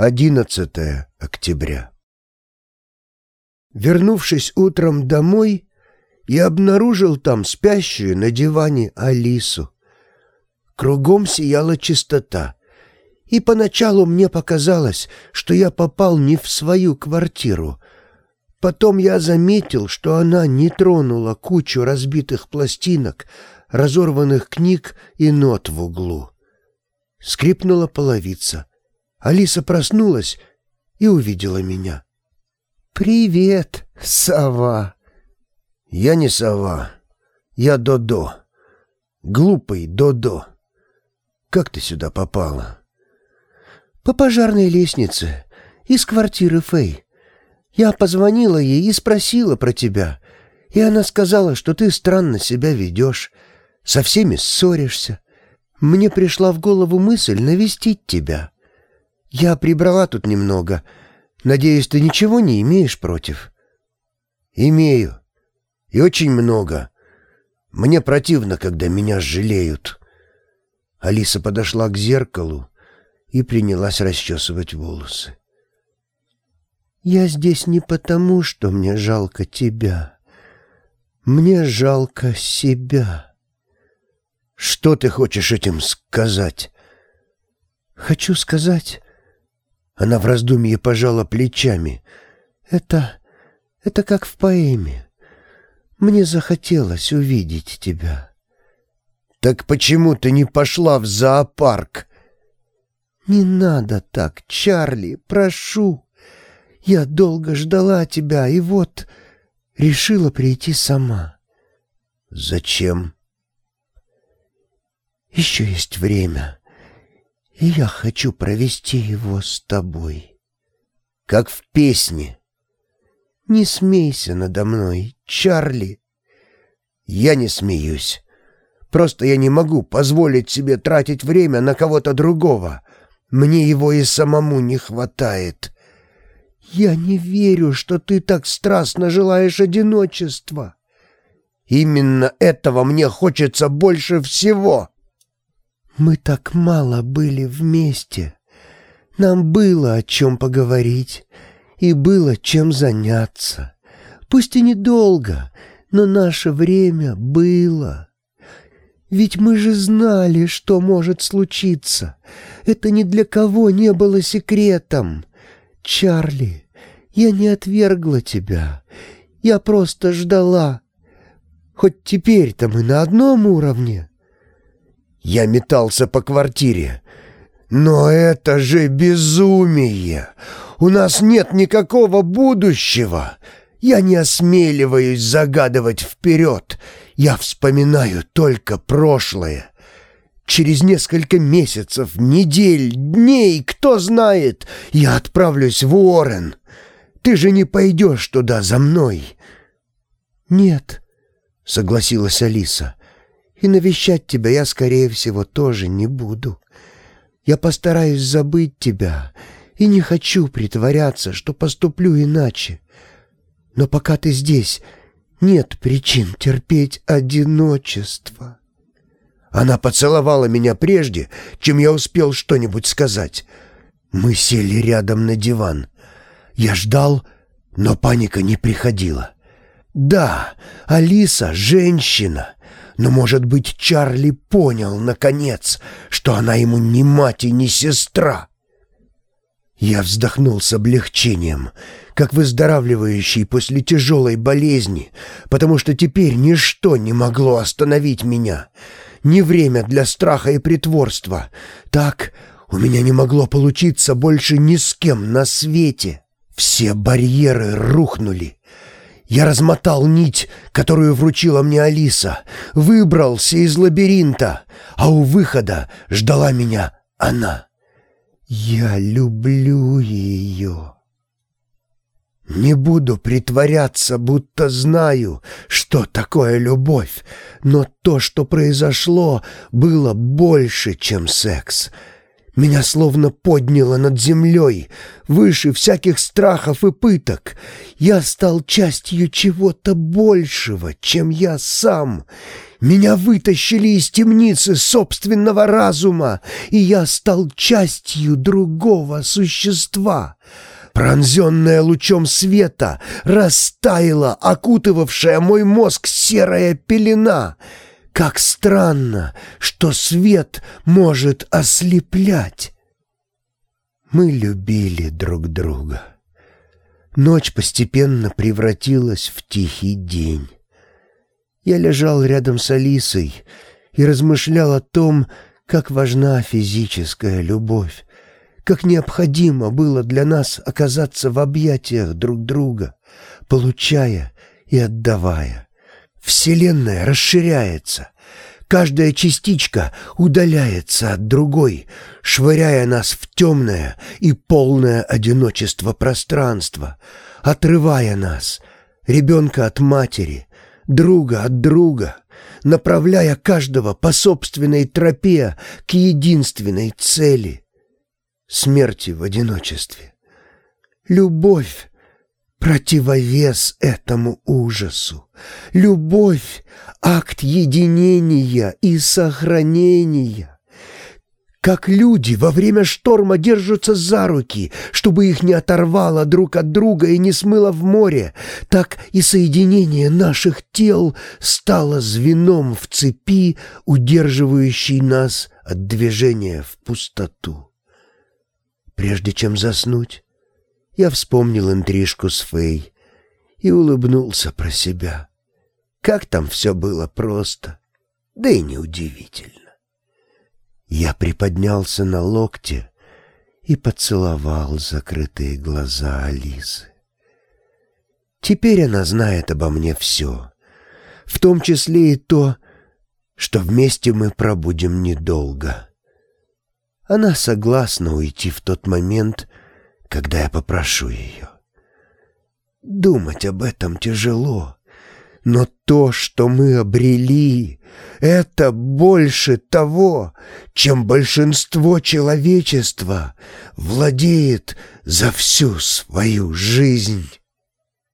11 октября. Вернувшись утром домой, я обнаружил там спящую на диване Алису. Кругом сияла чистота, и поначалу мне показалось, что я попал не в свою квартиру. Потом я заметил, что она не тронула кучу разбитых пластинок, разорванных книг и нот в углу. Скрипнула половица. Алиса проснулась и увидела меня. «Привет, сова!» «Я не сова. Я Додо. Глупый Додо. Как ты сюда попала?» «По пожарной лестнице. Из квартиры Фэй. Я позвонила ей и спросила про тебя, и она сказала, что ты странно себя ведешь, со всеми ссоришься. Мне пришла в голову мысль навестить тебя». «Я прибрала тут немного. Надеюсь, ты ничего не имеешь против?» «Имею. И очень много. Мне противно, когда меня жалеют». Алиса подошла к зеркалу и принялась расчесывать волосы. «Я здесь не потому, что мне жалко тебя. Мне жалко себя». «Что ты хочешь этим сказать?» «Хочу сказать, она в раздумье пожала плечами. «Это... это как в поэме. Мне захотелось увидеть тебя». «Так почему ты не пошла в зоопарк?» «Не надо так, Чарли, прошу. Я долго ждала тебя, и вот решила прийти сама». «Зачем?» «Еще есть время я хочу провести его с тобой. Как в песне. Не смейся надо мной, Чарли. Я не смеюсь. Просто я не могу позволить себе тратить время на кого-то другого. Мне его и самому не хватает. Я не верю, что ты так страстно желаешь одиночества. Именно этого мне хочется больше всего. Мы так мало были вместе. Нам было о чем поговорить и было чем заняться. Пусть и недолго, но наше время было. Ведь мы же знали, что может случиться. Это ни для кого не было секретом. Чарли, я не отвергла тебя. Я просто ждала. Хоть теперь-то мы на одном уровне. Я метался по квартире. Но это же безумие! У нас нет никакого будущего. Я не осмеливаюсь загадывать вперед. Я вспоминаю только прошлое. Через несколько месяцев, недель, дней, кто знает, я отправлюсь в Уоррен. Ты же не пойдешь туда за мной. «Нет», — согласилась Алиса и навещать тебя я, скорее всего, тоже не буду. Я постараюсь забыть тебя и не хочу притворяться, что поступлю иначе. Но пока ты здесь, нет причин терпеть одиночество». Она поцеловала меня прежде, чем я успел что-нибудь сказать. Мы сели рядом на диван. Я ждал, но паника не приходила. Да, Алиса — женщина, но, может быть, Чарли понял, наконец, что она ему ни мать и ни сестра. Я вздохнул с облегчением, как выздоравливающий после тяжелой болезни, потому что теперь ничто не могло остановить меня. Не время для страха и притворства. Так у меня не могло получиться больше ни с кем на свете. Все барьеры рухнули. Я размотал нить, которую вручила мне Алиса, выбрался из лабиринта, а у выхода ждала меня она. Я люблю ее. Не буду притворяться, будто знаю, что такое любовь, но то, что произошло, было больше, чем секс — меня словно подняло над землей, выше всяких страхов и пыток. Я стал частью чего-то большего, чем я сам, Меня вытащили из темницы собственного разума, и я стал частью другого существа. Пронзенная лучом света, растаяла окутывавшая мой мозг серая пелена. Как странно, что свет может ослеплять. Мы любили друг друга. Ночь постепенно превратилась в тихий день. Я лежал рядом с Алисой и размышлял о том, как важна физическая любовь, как необходимо было для нас оказаться в объятиях друг друга, получая и отдавая. Вселенная расширяется, каждая частичка удаляется от другой, швыряя нас в темное и полное одиночество пространства, отрывая нас, ребенка от матери, друга от друга, направляя каждого по собственной тропе к единственной цели — смерти в одиночестве. Любовь — противовес этому ужасу. Любовь — акт единения и сохранения как люди во время шторма держатся за руки, чтобы их не оторвало друг от друга и не смыло в море, так и соединение наших тел стало звеном в цепи, удерживающей нас от движения в пустоту. Прежде чем заснуть, я вспомнил интрижку с Фей и улыбнулся про себя. Как там все было просто, да и неудивительно. Я приподнялся на локте и поцеловал закрытые глаза Алисы. Теперь она знает обо мне все, в том числе и то, что вместе мы пробудем недолго. Она согласна уйти в тот момент, когда я попрошу ее. Думать об этом тяжело, но то, что мы обрели, это больше того, чем большинство человечества владеет за всю свою жизнь.